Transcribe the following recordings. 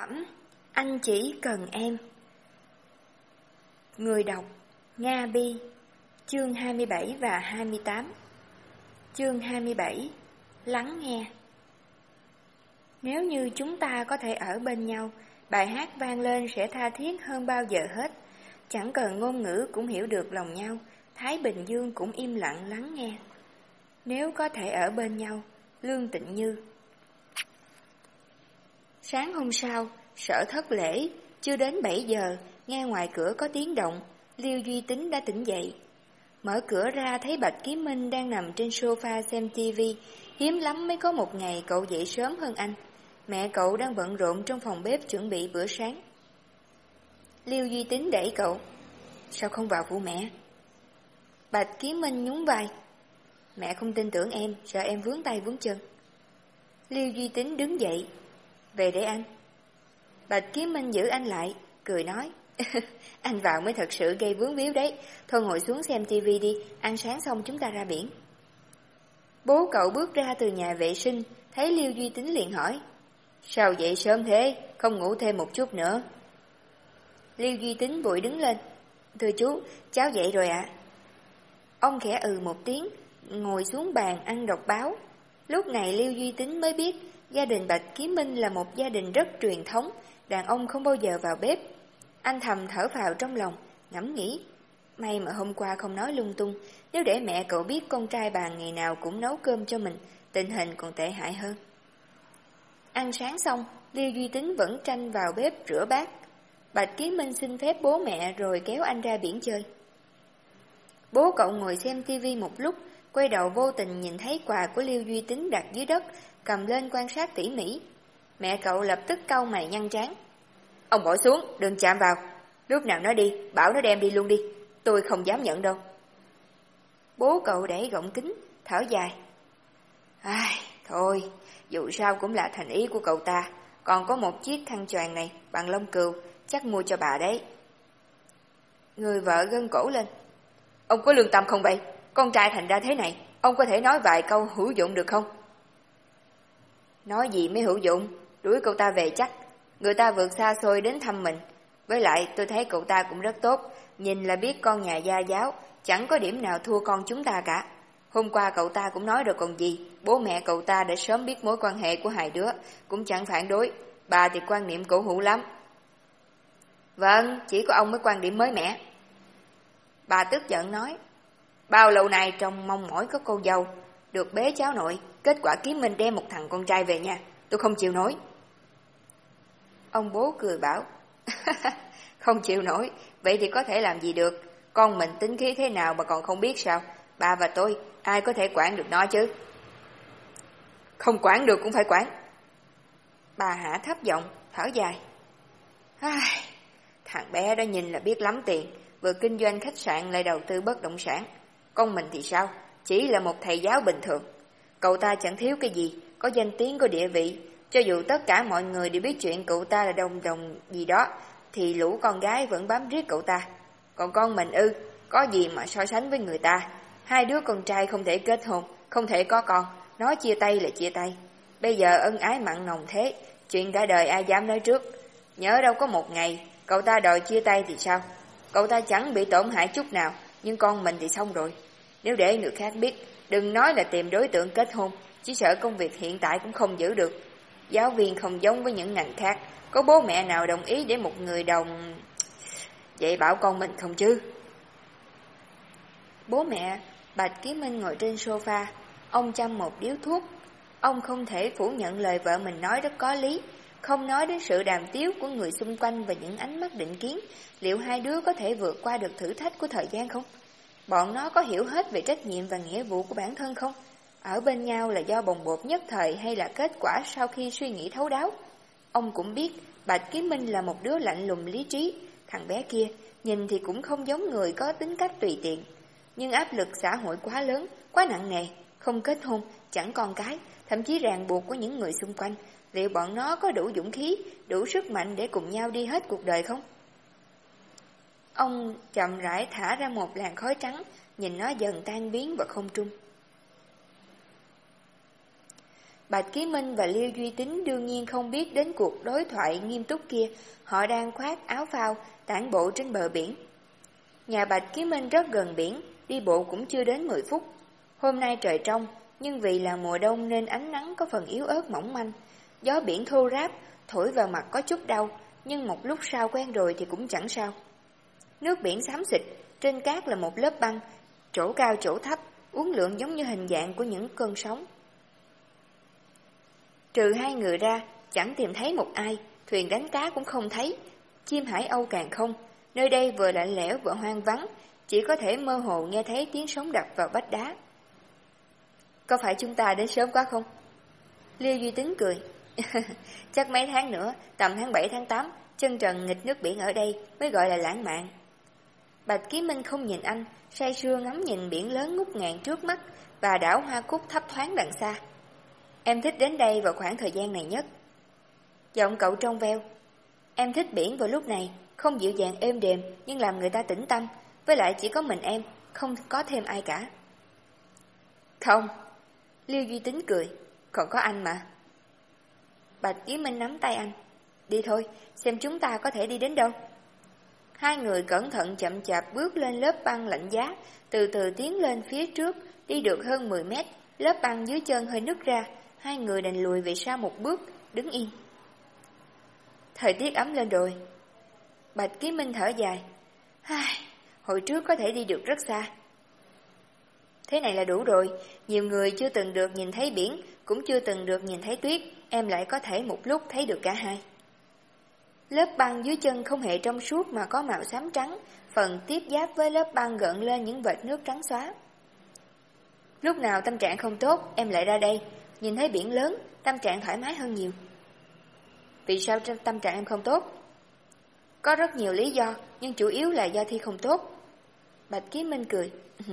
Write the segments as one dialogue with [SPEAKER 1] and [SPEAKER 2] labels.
[SPEAKER 1] Phẩm Anh chỉ cần em Người đọc Nga Bi Chương 27 và 28 Chương 27 Lắng nghe Nếu như chúng ta có thể ở bên nhau, bài hát vang lên sẽ tha thiết hơn bao giờ hết. Chẳng cần ngôn ngữ cũng hiểu được lòng nhau, Thái Bình Dương cũng im lặng lắng nghe. Nếu có thể ở bên nhau, Lương Tịnh Như Sáng hôm sau, sở thất lễ, chưa đến 7 giờ, nghe ngoài cửa có tiếng động, Liêu Duy Tính đã tỉnh dậy. Mở cửa ra thấy Bạch Kiếm Minh đang nằm trên sofa xem tivi, hiếm lắm mới có một ngày cậu dậy sớm hơn anh. Mẹ cậu đang bận rộn trong phòng bếp chuẩn bị bữa sáng. Liêu Duy Tính đẩy cậu. Sao không vào phụ mẹ? Bạch Kiếm Minh nhún vai. Mẹ không tin tưởng em, sợ em vướng tay vướng chân. Liêu Duy Tính đứng dậy. Về để anh. Bạch Kiếm Minh giữ anh lại, cười nói. anh vào mới thật sự gây vướng víu đấy. Thôi ngồi xuống xem tivi đi, ăn sáng xong chúng ta ra biển. Bố cậu bước ra từ nhà vệ sinh, thấy Liêu Duy Tính liền hỏi. Sao dậy sớm thế, không ngủ thêm một chút nữa? Liêu Duy Tính vội đứng lên. Thưa chú, cháu dậy rồi ạ. Ông khẽ ừ một tiếng, ngồi xuống bàn ăn đọc báo. Lúc này Lưu Duy Tính mới biết gia đình Bạch Kiếm Minh là một gia đình rất truyền thống, đàn ông không bao giờ vào bếp. Anh thầm thở vào trong lòng, ngẫm nghĩ. May mà hôm qua không nói lung tung, nếu để mẹ cậu biết con trai bà ngày nào cũng nấu cơm cho mình, tình hình còn tệ hại hơn. Ăn sáng xong, Lưu Duy Tính vẫn tranh vào bếp rửa bát. Bạch Kiếm Minh xin phép bố mẹ rồi kéo anh ra biển chơi. Bố cậu ngồi xem tivi một lúc, quay đầu vô tình nhìn thấy quà của Liêu Duy Tính đặt dưới đất, cầm lên quan sát tỉ mỉ. Mẹ cậu lập tức cau mày nhăn trán. Ông bỏ xuống, đừng chạm vào. Lúc nào nó đi, bảo nó đem đi luôn đi. Tôi không dám nhận đâu. Bố cậu đẩy gọng kính, thở dài. Ai, thôi, dù sao cũng là thành ý của cậu ta. Còn có một chiếc khăn choàng này, bằng lông cừu, chắc mua cho bà đấy. Người vợ gân cổ lên. Ông có lương tâm không vậy? Con trai thành ra thế này, ông có thể nói vài câu hữu dụng được không? Nói gì mới hữu dụng, đuổi cậu ta về chắc. Người ta vượt xa xôi đến thăm mình. Với lại tôi thấy cậu ta cũng rất tốt, nhìn là biết con nhà gia giáo, chẳng có điểm nào thua con chúng ta cả. Hôm qua cậu ta cũng nói rồi còn gì, bố mẹ cậu ta đã sớm biết mối quan hệ của hai đứa, cũng chẳng phản đối, bà thì quan niệm cổ hữu lắm. Vâng, chỉ có ông mới quan điểm mới mẻ. Bà tức giận nói, bao lâu nay trong mong mỏi có cô dâu, được bế cháu nội, kết quả kiếm mình đem một thằng con trai về nhà, tôi không chịu nổi. Ông bố cười bảo, không chịu nổi, vậy thì có thể làm gì được, con mình tính khí thế nào mà còn không biết sao, bà và tôi, ai có thể quản được nó chứ? Không quản được cũng phải quản. Bà hạ thấp giọng, thở dài. Ai, thằng bé đó nhìn là biết lắm tiền, vừa kinh doanh khách sạn lại đầu tư bất động sản. Con mình thì sao? Chỉ là một thầy giáo bình thường. Cậu ta chẳng thiếu cái gì, có danh tiếng, có địa vị. Cho dù tất cả mọi người đều biết chuyện cậu ta là đồng đồng gì đó, thì lũ con gái vẫn bám riết cậu ta. Còn con mình ư, có gì mà so sánh với người ta. Hai đứa con trai không thể kết hôn, không thể có con, nói chia tay là chia tay. Bây giờ ân ái mặn nồng thế, chuyện cả đời ai dám nói trước. Nhớ đâu có một ngày, cậu ta đòi chia tay thì sao? Cậu ta chẳng bị tổn hại chút nào, nhưng con mình thì xong rồi. Nếu để người khác biết, đừng nói là tìm đối tượng kết hôn, chỉ sợ công việc hiện tại cũng không giữ được. Giáo viên không giống với những ngành khác, có bố mẹ nào đồng ý để một người đồng... Vậy bảo con mình không chứ? Bố mẹ, Bạch Ký Minh ngồi trên sofa, ông chăm một điếu thuốc. Ông không thể phủ nhận lời vợ mình nói rất có lý, không nói đến sự đàm tiếu của người xung quanh và những ánh mắt định kiến, liệu hai đứa có thể vượt qua được thử thách của thời gian không? Bọn nó có hiểu hết về trách nhiệm và nghĩa vụ của bản thân không? Ở bên nhau là do bồng bột nhất thời hay là kết quả sau khi suy nghĩ thấu đáo? Ông cũng biết Bạch Kiếm Minh là một đứa lạnh lùng lý trí, thằng bé kia nhìn thì cũng không giống người có tính cách tùy tiện. Nhưng áp lực xã hội quá lớn, quá nặng nề, không kết hôn, chẳng con cái, thậm chí ràng buộc của những người xung quanh. Liệu bọn nó có đủ dũng khí, đủ sức mạnh để cùng nhau đi hết cuộc đời không? Ông chậm rãi thả ra một làn khói trắng, nhìn nó dần tan biến vào không trung. Bạch Ký Minh và Liêu Duy Tính đương nhiên không biết đến cuộc đối thoại nghiêm túc kia, họ đang khoác áo phao, tản bộ trên bờ biển. Nhà Bạch Ký Minh rất gần biển, đi bộ cũng chưa đến 10 phút. Hôm nay trời trong, nhưng vì là mùa đông nên ánh nắng có phần yếu ớt mỏng manh. Gió biển thô ráp, thổi vào mặt có chút đau, nhưng một lúc sau quen rồi thì cũng chẳng sao. Nước biển xám xịt, trên cát là một lớp băng, chỗ cao chỗ thấp, uốn lượn giống như hình dạng của những cơn sóng. Trừ hai người ra, chẳng tìm thấy một ai, thuyền đánh cá cũng không thấy, chim hải âu càng không. Nơi đây vừa lạnh lẽo vừa hoang vắng, chỉ có thể mơ hồ nghe thấy tiếng sóng đập vào vách đá. Có phải chúng ta đến sớm quá không? Liêu Duy Tính cười. Chắc mấy tháng nữa, tầm tháng 7 tháng 8, chân trần nghịch nước biển ở đây mới gọi là lãng mạn. Bạch Ký Minh không nhìn anh, say sưa ngắm nhìn biển lớn ngút ngàn trước mắt và đảo hoa cúc thấp thoáng đằng xa. Em thích đến đây vào khoảng thời gian này nhất. Giọng cậu trong veo. Em thích biển vào lúc này, không dịu dàng êm đềm nhưng làm người ta tĩnh tâm, với lại chỉ có mình em, không có thêm ai cả. Không. Liêu Duy Tính cười, còn có anh mà. Bạch Ký Minh nắm tay anh. Đi thôi, xem chúng ta có thể đi đến đâu. Hai người cẩn thận chậm chạp bước lên lớp băng lạnh giá, từ từ tiến lên phía trước, đi được hơn 10 mét, lớp băng dưới chân hơi nứt ra, hai người đành lùi về sau một bước, đứng yên. Thời tiết ấm lên rồi. Bạch Ký Minh thở dài. Ai, hồi trước có thể đi được rất xa. Thế này là đủ rồi, nhiều người chưa từng được nhìn thấy biển, cũng chưa từng được nhìn thấy tuyết, em lại có thể một lúc thấy được cả hai. Lớp băng dưới chân không hề trong suốt mà có màu xám trắng, phần tiếp giáp với lớp băng gợn lên những vệt nước trắng xóa. Lúc nào tâm trạng không tốt, em lại ra đây, nhìn thấy biển lớn, tâm trạng thoải mái hơn nhiều. Vì sao tâm trạng em không tốt? Có rất nhiều lý do, nhưng chủ yếu là do thi không tốt. Bạch Kiếm Minh cười.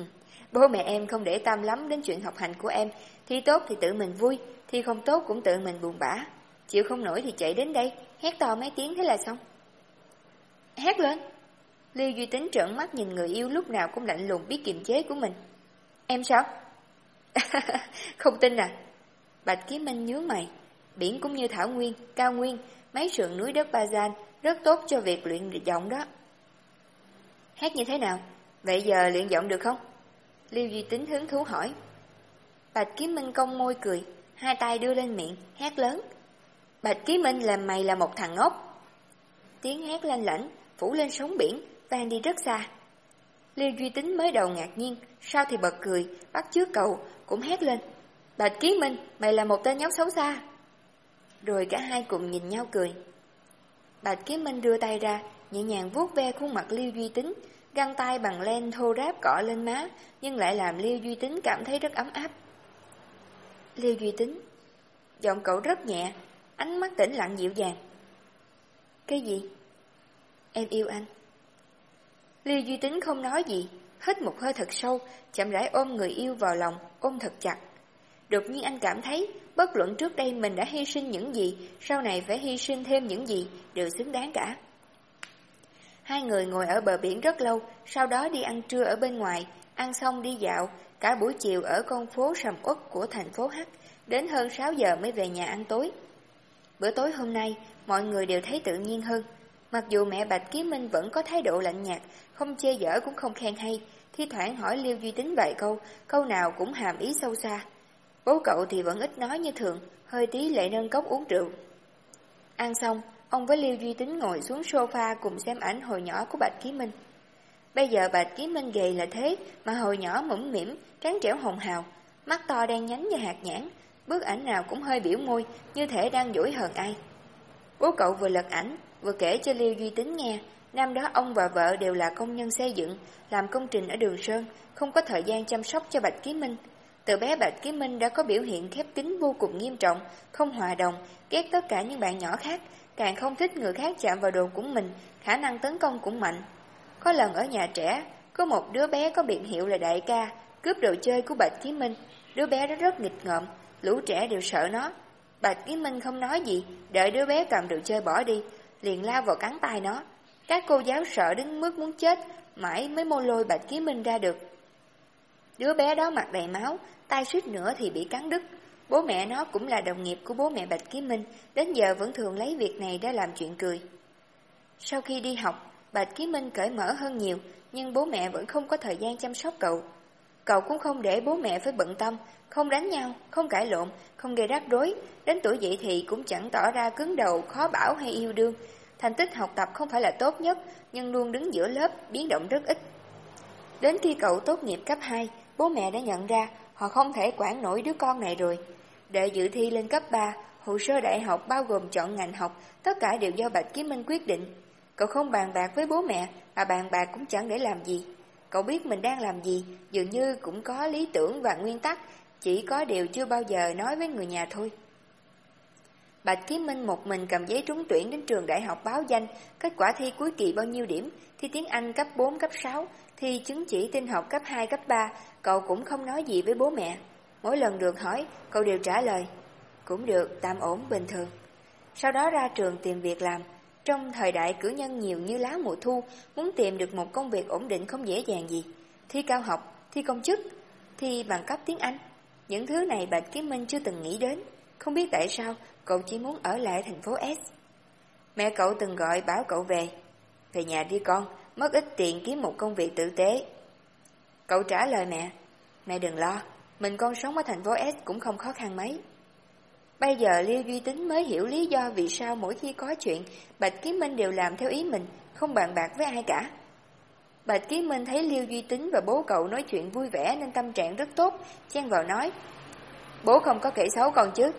[SPEAKER 1] Bố mẹ em không để tâm lắm đến chuyện học hành của em, thi tốt thì tự mình vui, thi không tốt cũng tự mình buồn bã. Chịu không nổi thì chạy đến đây, hét to mấy tiếng thế là xong. Hét lên. Liêu Duy Tính trợn mắt nhìn người yêu lúc nào cũng lạnh lùng biết kiềm chế của mình. Em sao? không tin à? Bạch Kiếm Minh nhớ mày. Biển cũng như thảo nguyên, cao nguyên, mấy sườn núi đất Ba Gian, rất tốt cho việc luyện giọng đó. hét như thế nào? Vậy giờ luyện giọng được không? Liêu Duy Tính hứng thú hỏi. Bạch Kiếm Minh cong môi cười, hai tay đưa lên miệng, hát lớn. Bạch Ký Minh làm mày là một thằng ngốc. Tiếng hét lanh lảnh, phủ lên sóng biển, vang đi rất xa. Liêu Duy Tính mới đầu ngạc nhiên, sau thì bật cười, bắt chước cậu, cũng hét lên. Bạch Ký Minh, mày là một tên nhóc xấu xa. Rồi cả hai cùng nhìn nhau cười. Bạch Ký Minh đưa tay ra, nhẹ nhàng vuốt ve khuôn mặt Liêu Duy Tính, găng tay bằng len thô ráp cọ lên má, nhưng lại làm Liêu Duy Tính cảm thấy rất ấm áp. Liêu Duy Tính Giọng cậu rất nhẹ, ánh mắt tĩnh lặng dịu dàng. Cái gì? Em yêu anh. Liêu Duy Tính không nói gì, hít một hơi thật sâu, chậm rãi ôm người yêu vào lòng, ôm thật chặt. Đột nhiên anh cảm thấy, bất luận trước đây mình đã hy sinh những gì, sau này phải hy sinh thêm những gì, đều xứng đáng cả. Hai người ngồi ở bờ biển rất lâu, sau đó đi ăn trưa ở bên ngoài, ăn xong đi dạo, cả buổi chiều ở con phố sầm uất của thành phố H, đến hơn 6 giờ mới về nhà ăn tối. Bữa tối hôm nay, mọi người đều thấy tự nhiên hơn. Mặc dù mẹ Bạch Ký Minh vẫn có thái độ lạnh nhạt, không chê dở cũng không khen hay, thi thoảng hỏi Liêu Duy Tính vài câu, câu nào cũng hàm ý sâu xa. Bố cậu thì vẫn ít nói như thường, hơi tí lệ nâng cốc uống rượu. Ăn xong, ông với Liêu Duy Tính ngồi xuống sofa cùng xem ảnh hồi nhỏ của Bạch Ký Minh. Bây giờ Bạch kiếm Minh gầy là thế, mà hồi nhỏ mũm mỉm, trắng trẻo hồng hào, mắt to đen nhánh như hạt nhãn, bức ảnh nào cũng hơi biểu môi, như thể đang dỗi hờn ai. Bố cậu vừa lật ảnh, vừa kể cho Liêu Duy Tính nghe, năm đó ông và vợ đều là công nhân xây dựng, làm công trình ở Đường Sơn, không có thời gian chăm sóc cho Bạch kiếm Minh. Từ bé Bạch kiếm Minh đã có biểu hiện khép kín vô cùng nghiêm trọng, không hòa đồng, ghét tất cả những bạn nhỏ khác, càng không thích người khác chạm vào đồ của mình, khả năng tấn công cũng mạnh. Có lần ở nhà trẻ, có một đứa bé có biện hiệu là đại ca, cướp đồ chơi của Bạch Ký Minh. Đứa bé đó rất nghịch ngợm, lũ trẻ đều sợ nó. Bạch Ký Minh không nói gì, đợi đứa bé cầm đồ chơi bỏ đi, liền lao vào cắn tay nó. Các cô giáo sợ đến mức muốn chết, mãi mới mô lôi Bạch Ký Minh ra được. Đứa bé đó mặt đầy máu, tay suýt nữa thì bị cắn đứt. bố mẹ nó cũng là đồng nghiệp của bố mẹ Bạch Ký Minh, đến giờ vẫn thường lấy việc này ra làm chuyện cười. Sau khi đi học, Bạch Ký Minh cởi mở hơn nhiều, nhưng bố mẹ vẫn không có thời gian chăm sóc cậu. Cậu cũng không để bố mẹ phải bận tâm, không đánh nhau, không cãi lộn, không gây rắc rối, đến tuổi dậy thì cũng chẳng tỏ ra cứng đầu, khó bảo hay yêu đương. Thành tích học tập không phải là tốt nhất, nhưng luôn đứng giữa lớp, biến động rất ít. Đến khi cậu tốt nghiệp cấp 2, bố mẹ đã nhận ra họ không thể quản nổi đứa con này rồi. Để dự thi lên cấp 3, hồ sơ đại học bao gồm chọn ngành học, tất cả đều do Bạch Kiếm Minh quyết định. Cậu không bàn bạc với bố mẹ, mà bàn bạc cũng chẳng để làm gì. Cậu biết mình đang làm gì, dường như cũng có lý tưởng và nguyên tắc, chỉ có điều chưa bao giờ nói với người nhà thôi. Bạch Kiếm Minh một mình cầm giấy trúng tuyển đến trường đại học báo danh, kết quả thi cuối kỳ bao nhiêu điểm, thi tiếng Anh cấp 4, cấp 6, thi chứng chỉ tin học cấp 2, cấp 3, cậu cũng không nói gì với bố mẹ. Mỗi lần được hỏi, cậu đều trả lời, cũng được, tạm ổn, bình thường. Sau đó ra trường tìm việc làm. Trong thời đại cử nhân nhiều như lá mùa thu, muốn tìm được một công việc ổn định không dễ dàng gì. Thi cao học, thi công chức, thi bằng cấp tiếng Anh. Những thứ này Bạch Kiếm Minh chưa từng nghĩ đến. Không biết tại sao cậu chỉ muốn ở lại thành phố S. Mẹ cậu từng gọi báo cậu về. Về nhà đi con, mất ít tiền kiếm một công việc tử tế. Cậu trả lời mẹ, mẹ đừng lo, mình con sống ở thành phố S cũng không khó khăn mấy. Bây giờ Liêu Duy Tính mới hiểu lý do vì sao mỗi khi có chuyện, Bạch Kiếm Minh đều làm theo ý mình, không bàn bạc với ai cả. Bạch Kiếm Minh thấy Liêu Duy Tính và bố cậu nói chuyện vui vẻ nên tâm trạng rất tốt, chen vào nói. Bố không có kể xấu con chứ?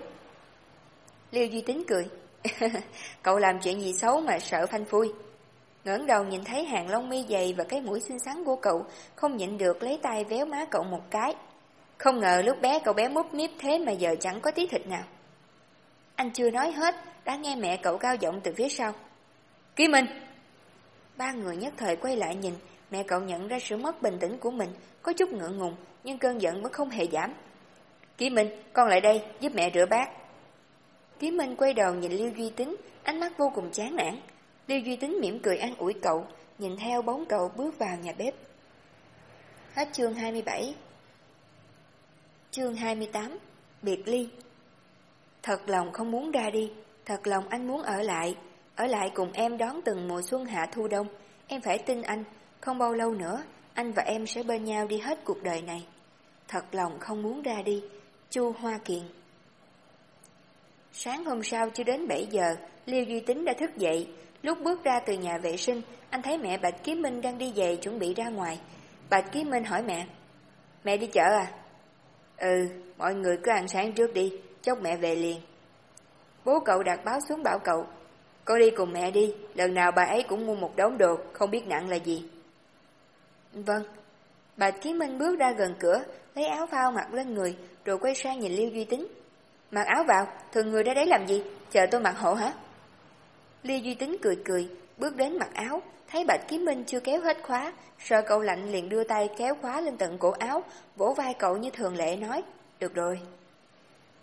[SPEAKER 1] Liêu Duy Tính cười. cậu làm chuyện gì xấu mà sợ phanh phui. ngẩng đầu nhìn thấy hàng lông mi dày và cái mũi xinh xắn của cậu, không nhịn được lấy tay véo má cậu một cái. Không ngờ lúc bé cậu bé múp míp thế mà giờ chẳng có tí thịt nào. Anh chưa nói hết, đã nghe mẹ cậu cao giọng từ phía sau. Ký Minh! Ba người nhất thời quay lại nhìn, mẹ cậu nhận ra sự mất bình tĩnh của mình, có chút ngượng ngùng, nhưng cơn giận vẫn không hề giảm. Ký Minh, con lại đây, giúp mẹ rửa bát. Ký Minh quay đầu nhìn Lưu Duy Tính, ánh mắt vô cùng chán nản. Lưu Duy Tính mỉm cười an ủi cậu, nhìn theo bóng cậu bước vào nhà bếp. Hết chương 27 Chương 28 Biệt ly Thật lòng không muốn ra đi, thật lòng anh muốn ở lại, ở lại cùng em đón từng mùa xuân hạ thu đông. Em phải tin anh, không bao lâu nữa, anh và em sẽ bên nhau đi hết cuộc đời này. Thật lòng không muốn ra đi, Chu Hoa Kiền Sáng hôm sau chưa đến 7 giờ, Liêu Duy Tính đã thức dậy. Lúc bước ra từ nhà vệ sinh, anh thấy mẹ Bạch Kiếm Minh đang đi về chuẩn bị ra ngoài. Bạch Kiếm Minh hỏi mẹ, Mẹ đi chợ à? Ừ, mọi người cứ ăn sáng trước đi, chốc mẹ về liền. Bố cậu đặt báo xuống bảo cậu, Con đi cùng mẹ đi, lần nào bà ấy cũng mua một đống đồ, không biết nặng là gì. Vâng. Bạch Kiến Minh bước ra gần cửa, lấy áo phao mặc lên người, rồi quay sang nhìn Liêu Duy Tính. Mặc áo vào, thường người ra đấy làm gì? Chờ tôi mặc hộ hả? Liêu Duy Tính cười cười, bước đến mặc áo, thấy Bạch Kiếm Minh chưa kéo hết khóa, sợ cậu lạnh liền đưa tay kéo khóa lên tận cổ áo, vỗ vai cậu như thường lệ nói, được rồi.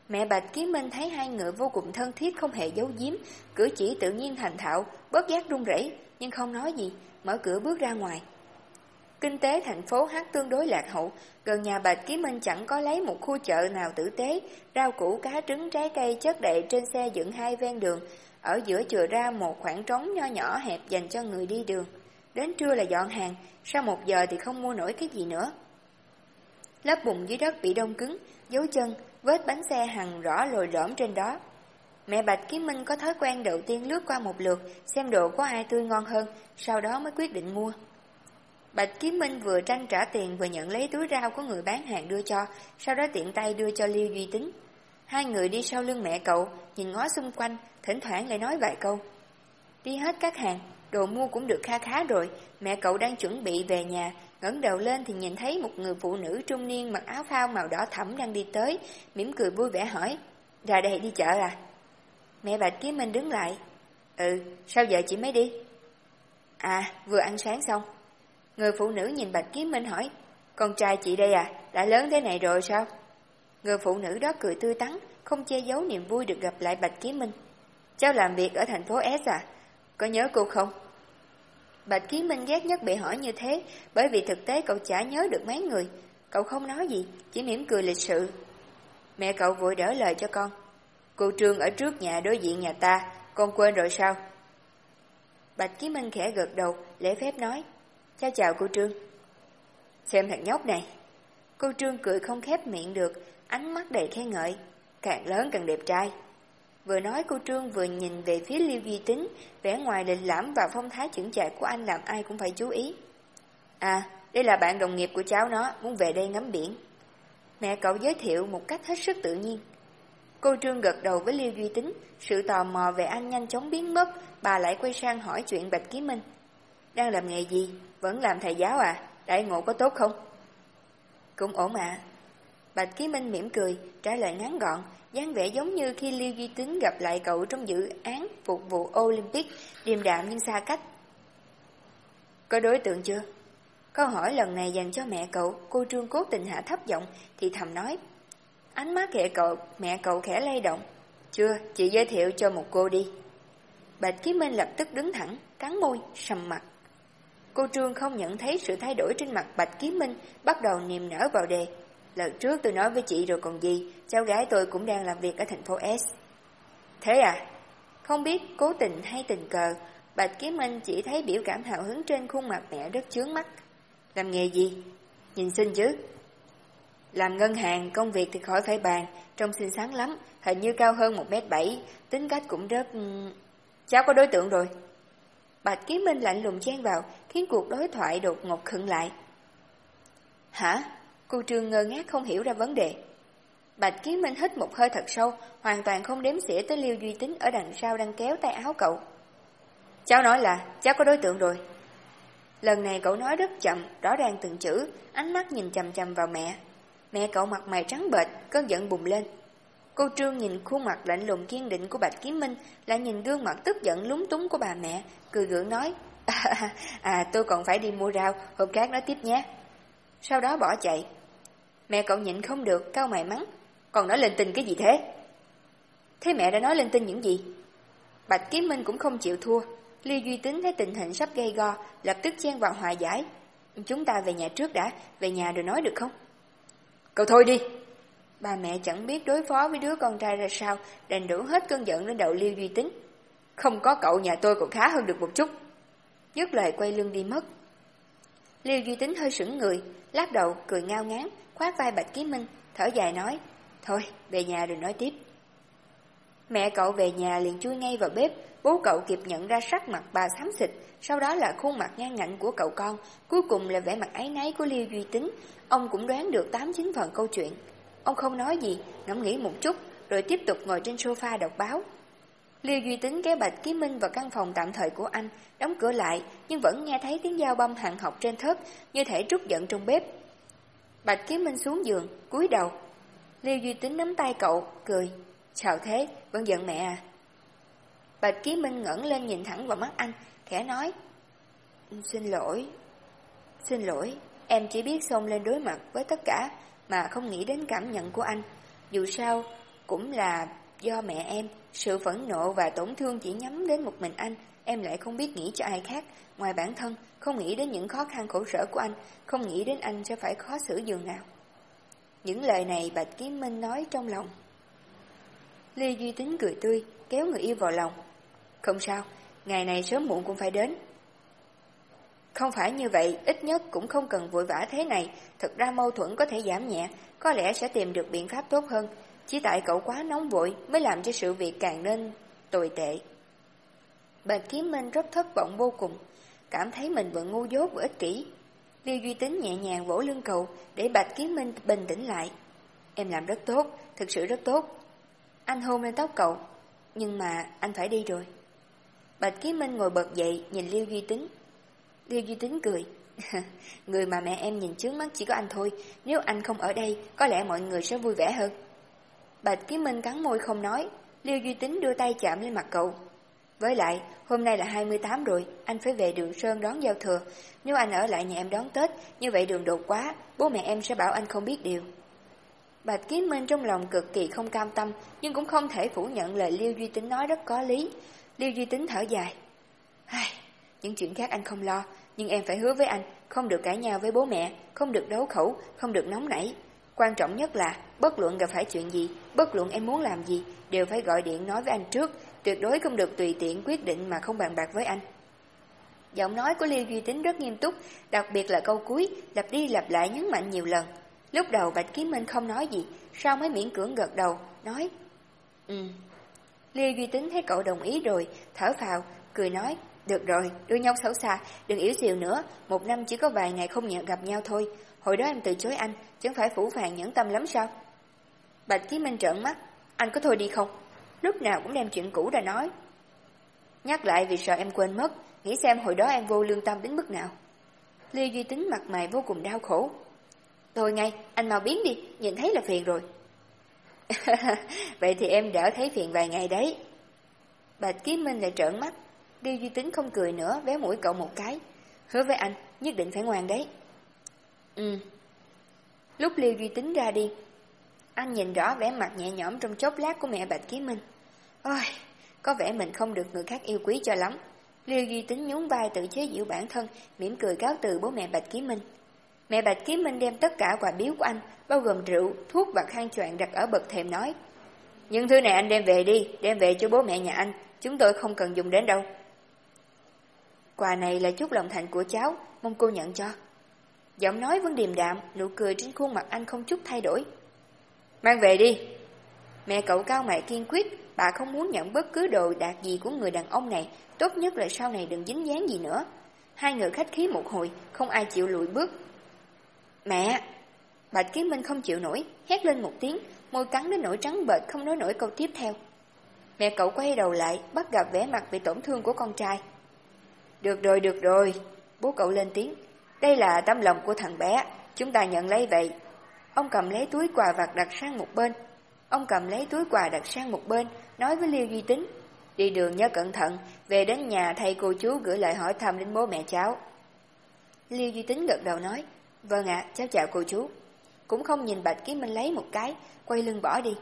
[SPEAKER 1] Mẹ Bạch Kiếm Minh thấy hai người vô cùng thân thiết không hề giấu giếm, cử chỉ tự nhiên thành thạo, bớt giác run rẩy nhưng không nói gì, mở cửa bước ra ngoài. Kinh tế thành phố Hát tương đối lạc hậu, gần nhà Bạch kiến Minh chẳng có lấy một khu chợ nào tử tế, rau củ cá trứng trái cây chất đầy trên xe dựng hai ven đường, ở giữa chừa ra một khoảng trống nho nhỏ hẹp dành cho người đi đường. Đến trưa là dọn hàng, sau một giờ thì không mua nổi cái gì nữa. Lớp bùn dưới đất bị đông cứng, dấu chân, vết bánh xe hằng rõ lồi lõm trên đó. Mẹ Bạch Kiếm Minh có thói quen đầu tiên lướt qua một lượt, xem đồ có ai tươi ngon hơn, sau đó mới quyết định mua. Bạch Kiếm Minh vừa tranh trả tiền vừa nhận lấy túi rau của người bán hàng đưa cho, sau đó tiện tay đưa cho Liêu Duy Tính. Hai người đi sau lưng mẹ cậu, nhìn ngó xung quanh, thỉnh thoảng lại nói vài câu. Đi hết các hàng, đồ mua cũng được kha khá rồi, mẹ cậu đang chuẩn bị về nhà, ngẩng đầu lên thì nhìn thấy một người phụ nữ trung niên mặc áo phao màu đỏ thẫm đang đi tới, mỉm cười vui vẻ hỏi, ra đây đi chợ à? Mẹ Bạch Kiếm Minh đứng lại, ừ, sao giờ chị mới đi? À, vừa ăn sáng xong. Người phụ nữ nhìn Bạch Kiếm Minh hỏi, con trai chị đây à, đã lớn thế này rồi sao? Người phụ nữ đó cười tươi tắn, không che giấu niềm vui được gặp lại Bạch Kiếm Minh. Cháu làm việc ở thành phố S à? Có nhớ cô không? Bạch kiến Minh ghét nhất bị hỏi như thế, bởi vì thực tế cậu chả nhớ được mấy người. Cậu không nói gì, chỉ mỉm cười lịch sự. Mẹ cậu vội đỡ lời cho con. Cô Trương ở trước nhà đối diện nhà ta, con quên rồi sao? Bạch Ký Minh khẽ gật đầu, lễ phép nói. Chào chào cô Trương. Xem thằng nhóc này. Cô Trương cười không khép miệng được, ánh mắt đầy khen ngợi. Càng lớn càng đẹp trai. Vừa nói cô Trương vừa nhìn về phía Liêu Duy Tính, vẻ ngoài lịch lãm và phong thái chững chạc của anh làm ai cũng phải chú ý. À, đây là bạn đồng nghiệp của cháu nó, muốn về đây ngắm biển. Mẹ cậu giới thiệu một cách hết sức tự nhiên. Cô Trương gật đầu với Liêu Duy Tính, sự tò mò về anh nhanh chóng biến mất, bà lại quay sang hỏi chuyện Bạch Ký Minh. Đang làm nghề gì? Vẫn làm thầy giáo à? Đại ngộ có tốt không? Cũng ổn ạ. Bạch Ký Minh mỉm cười, trả lời ngắn gọn, dáng vẻ giống như khi Lưu Duy Tính gặp lại cậu trong dự án phục vụ Olympic, điềm đạm nhưng xa cách. Có đối tượng chưa? Câu hỏi lần này dành cho mẹ cậu, cô Trương cố tình hạ thấp giọng, thì thầm nói. Ánh mắt kệ cậu, mẹ cậu khẽ lay động. Chưa, chị giới thiệu cho một cô đi. Bạch Ký Minh lập tức đứng thẳng, cắn môi, sầm mặt. Cô Trương không nhận thấy sự thay đổi trên mặt Bạch Ký Minh, bắt đầu niềm nở vào đề. Lần trước tôi nói với chị rồi còn gì, cháu gái tôi cũng đang làm việc ở thành phố S. Thế à? Không biết cố tình hay tình cờ, Bạch Kiếm Minh chỉ thấy biểu cảm hào hứng trên khuôn mặt mẹ rất chướng mắt. Làm nghề gì? Nhìn xinh chứ? Làm ngân hàng, công việc thì khỏi phải bàn, trông xinh xắn lắm, hình như cao hơn 1m7, tính cách cũng rất... Ừ, cháu có đối tượng rồi. Bạch Kiếm Minh lạnh lùng chen vào, khiến cuộc đối thoại đột ngột khựng lại. Hả? Cô Trương ngơ ngác không hiểu ra vấn đề. Bạch Kiến Minh hít một hơi thật sâu, hoàn toàn không đếm xỉa tới Liêu Duy Tính ở đằng sau đang kéo tay áo cậu. Cháu nói là, cháu có đối tượng rồi. Lần này cậu nói rất chậm, rõ ràng từng chữ, ánh mắt nhìn chầm chầm vào mẹ. Mẹ cậu mặt mày trắng bệch, cơn giận bùng lên. Cô Trương nhìn khuôn mặt lạnh lùng kiên định của Bạch Kiếm Minh, lại nhìn gương mặt tức giận lúng túng của bà mẹ, cười gượng nói, à, à tôi còn phải đi mua rau, hôm khác nói tiếp nhé. Sau đó bỏ chạy. Mẹ cậu nhịn không được, cao mày mắng, còn nói lên tin cái gì thế? Thế mẹ đã nói lên tin những gì? Bạch Kiếm Minh cũng không chịu thua, Lưu Duy Tính thấy tình hình sắp gây go, lập tức chen vào hòa giải. Chúng ta về nhà trước đã, về nhà rồi nói được không? Cậu thôi đi! Bà mẹ chẳng biết đối phó với đứa con trai ra sao, đành đổ hết cơn giận lên đầu Lưu Duy Tính. Không có cậu nhà tôi còn khá hơn được một chút. Dứt lời quay lưng đi mất. Liêu Duy Tính hơi sững người, lắc đầu, cười ngao ngán, khoát vai Bạch Ký Minh, thở dài nói, thôi, về nhà rồi nói tiếp. Mẹ cậu về nhà liền chui ngay vào bếp, bố cậu kịp nhận ra sắc mặt bà xám xịt, sau đó là khuôn mặt ngang ngạnh của cậu con, cuối cùng là vẻ mặt áy náy của Liêu Duy Tính. Ông cũng đoán được 8-9 phần câu chuyện. Ông không nói gì, ngẫm nghĩ một chút, rồi tiếp tục ngồi trên sofa đọc báo. Liêu Duy Tính kéo Bạch Ký Minh vào căn phòng tạm thời của anh, đóng cửa lại, nhưng vẫn nghe thấy tiếng dao băm hàng học trên thớt, như thể trút giận trong bếp. Bạch Kiếm Minh xuống giường, cúi đầu. Liêu Duy Tính nắm tay cậu, cười. Chào thế, vẫn giận mẹ à? Bạch Kiếm Minh ngẩng lên nhìn thẳng vào mắt anh, khẽ nói. Xin lỗi. Xin lỗi, em chỉ biết xông lên đối mặt với tất cả mà không nghĩ đến cảm nhận của anh. Dù sao, cũng là do mẹ em, sự phẫn nộ và tổn thương chỉ nhắm đến một mình anh, em lại không biết nghĩ cho ai khác, ngoài bản thân, không nghĩ đến những khó khăn khổ sở của anh, không nghĩ đến anh sẽ phải khó xử dường nào. Những lời này Bạch Kiếm Minh nói trong lòng. Lê Duy Tính cười tươi, kéo người yêu vào lòng. Không sao, ngày này sớm muộn cũng phải đến. Không phải như vậy, ít nhất cũng không cần vội vã thế này, thực ra mâu thuẫn có thể giảm nhẹ, có lẽ sẽ tìm được biện pháp tốt hơn. Chỉ tại cậu quá nóng vội mới làm cho sự việc càng nên tồi tệ. Bạch Kiếm Minh rất thất vọng vô cùng, cảm thấy mình vừa ngu dốt và ích kỷ. Liêu Duy Tính nhẹ nhàng vỗ lưng cậu để Bạch Kiếm Minh bình tĩnh lại. Em làm rất tốt, thực sự rất tốt. Anh hôn lên tóc cậu, nhưng mà anh phải đi rồi. Bạch Kiếm Minh ngồi bật dậy nhìn Liêu Duy Tính. Liêu Duy Tính cười. người mà mẹ em nhìn trước mắt chỉ có anh thôi, nếu anh không ở đây, có lẽ mọi người sẽ vui vẻ hơn. Bạch Kiếm Minh cắn môi không nói, Liêu Duy Tính đưa tay chạm lên mặt cậu. Với lại, hôm nay là 28 rồi, anh phải về đường Sơn đón giao thừa. Nếu anh ở lại nhà em đón Tết, như vậy đường đột quá, bố mẹ em sẽ bảo anh không biết điều. Bạch kiến Minh trong lòng cực kỳ không cam tâm, nhưng cũng không thể phủ nhận lời Liêu Duy Tính nói rất có lý. Liêu Duy Tính thở dài. Ai, những chuyện khác anh không lo, nhưng em phải hứa với anh, không được cãi nhau với bố mẹ, không được đấu khẩu, không được nóng nảy. Quan trọng nhất là, bất luận gặp phải chuyện gì, bất luận em muốn làm gì, đều phải gọi điện nói với anh trước, tuyệt đối không được tùy tiện quyết định mà không bàn bạc với anh. Giọng nói của Liêu Duy Tính rất nghiêm túc, đặc biệt là câu cuối, lặp đi lặp lại nhấn mạnh nhiều lần. Lúc đầu Bạch Kiếm Minh không nói gì, sau mới miễn cưỡng gật đầu, nói Ừ. Liêu Duy Tính thấy cậu đồng ý rồi, thở phào, cười nói Được rồi, đưa nhau xấu xa, đừng yếu xìu nữa, một năm chỉ có vài ngày không nhận gặp nhau thôi. Hồi đó em từ chối anh, chẳng phải phủ phàng nhẫn tâm lắm sao? Bạch Kiếm Minh trợn mắt, anh có thôi đi không? Lúc nào cũng đem chuyện cũ ra nói. Nhắc lại vì sợ em quên mất, nghĩ xem hồi đó em vô lương tâm đến mức nào. Lưu Duy Tính mặt mày vô cùng đau khổ. Thôi ngay, anh mau biến đi, nhìn thấy là phiền rồi. Vậy thì em đỡ thấy phiền vài ngày đấy. Bạch Kiếm Minh lại trợn mắt. Lưu Duy Tính không cười nữa, véo mũi cậu một cái. Hứa với anh, nhất định phải ngoan đấy. Ừ. Lúc Liêu Duy Tính ra đi, anh nhìn rõ vẻ mặt nhẹ nhõm trong chốc lát của mẹ Bạch Kiếm Minh. Ôi, có vẻ mình không được người khác yêu quý cho lắm. Liêu Duy Tính nhún vai tự chế giễu bản thân, mỉm cười cáo từ bố mẹ Bạch Kiếm Minh. Mẹ Bạch Kiếm Minh đem tất cả quà biếu của anh, bao gồm rượu, thuốc và khăn choàng đặt ở bậc thềm nói. Những thứ này anh đem về đi, đem về cho bố mẹ nhà anh, chúng tôi không cần dùng đến đâu. Quà này là chút lòng thành của cháu, mong cô nhận cho. Giọng nói vẫn điềm đạm, nụ cười trên khuôn mặt anh không chút thay đổi. Mang về đi. Mẹ cậu cao mày kiên quyết, bà không muốn nhận bất cứ đồ đạt gì của người đàn ông này, tốt nhất là sau này đừng dính dáng gì nữa. Hai người khách khí một hồi, không ai chịu lùi bước. Mẹ! Bạch Kiến Minh không chịu nổi, hét lên một tiếng, môi cắn đến nỗi trắng bệch không nói nổi câu tiếp theo. Mẹ cậu quay đầu lại, bắt gặp vẻ mặt bị tổn thương của con trai. Được rồi, được rồi, bố cậu lên tiếng. Đây là tâm lòng của thằng bé, chúng ta nhận lấy vậy. Ông cầm lấy túi quà vặt đặt sang một bên. Ông cầm lấy túi quà đặt sang một bên, nói với Liêu Duy Tính. Đi đường nhớ cẩn thận, về đến nhà thầy cô chú gửi lời hỏi thăm đến bố mẹ cháu. Liêu Duy Tính gật đầu nói, vâng ạ, cháu chào cô chú. Cũng không nhìn Bạch Kiếm Minh lấy một cái, quay lưng bỏ đi.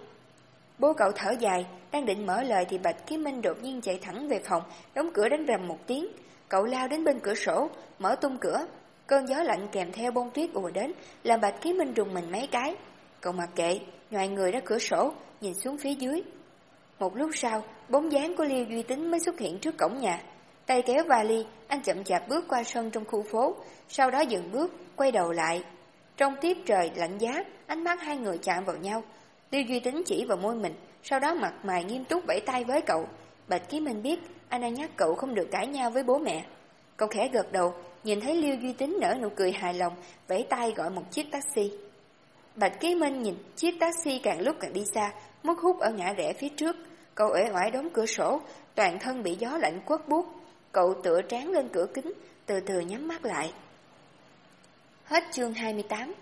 [SPEAKER 1] Bố cậu thở dài, đang định mở lời thì Bạch Kiếm Minh đột nhiên chạy thẳng về phòng, đóng cửa đánh rầm một tiếng. Cậu lao đến bên cửa sổ, mở tung cửa, Cơn gió lạnh kèm theo bông tuyết ùa đến, làm Bạch Ký Minh rùng mình mấy cái. Cậu mặc kệ, ngoài người ra cửa sổ, nhìn xuống phía dưới. Một lúc sau, bóng dáng của Liêu Duy Tính mới xuất hiện trước cổng nhà. Tay kéo vali, anh chậm chạp bước qua sân trong khu phố, sau đó dừng bước, quay đầu lại. Trong tiết trời lạnh giá, ánh mắt hai người chạm vào nhau. Liêu Duy Tính chỉ vào môi mình, sau đó mặt mày nghiêm túc vẫy tay với cậu. Bạch Ký Minh biết, anh đang nhắc cậu không được cãi nhau với bố mẹ. Cậu khẽ gật đầu, nhìn thấy Liêu Duy Tính nở nụ cười hài lòng, vẫy tay gọi một chiếc taxi. Bạch Ký Minh nhìn chiếc taxi càng lúc càng đi xa, mất hút ở ngã rẽ phía trước. Cậu ế oải đóng cửa sổ, toàn thân bị gió lạnh quất buốt. Cậu tựa trán lên cửa kính, từ từ nhắm mắt lại. Hết chương 28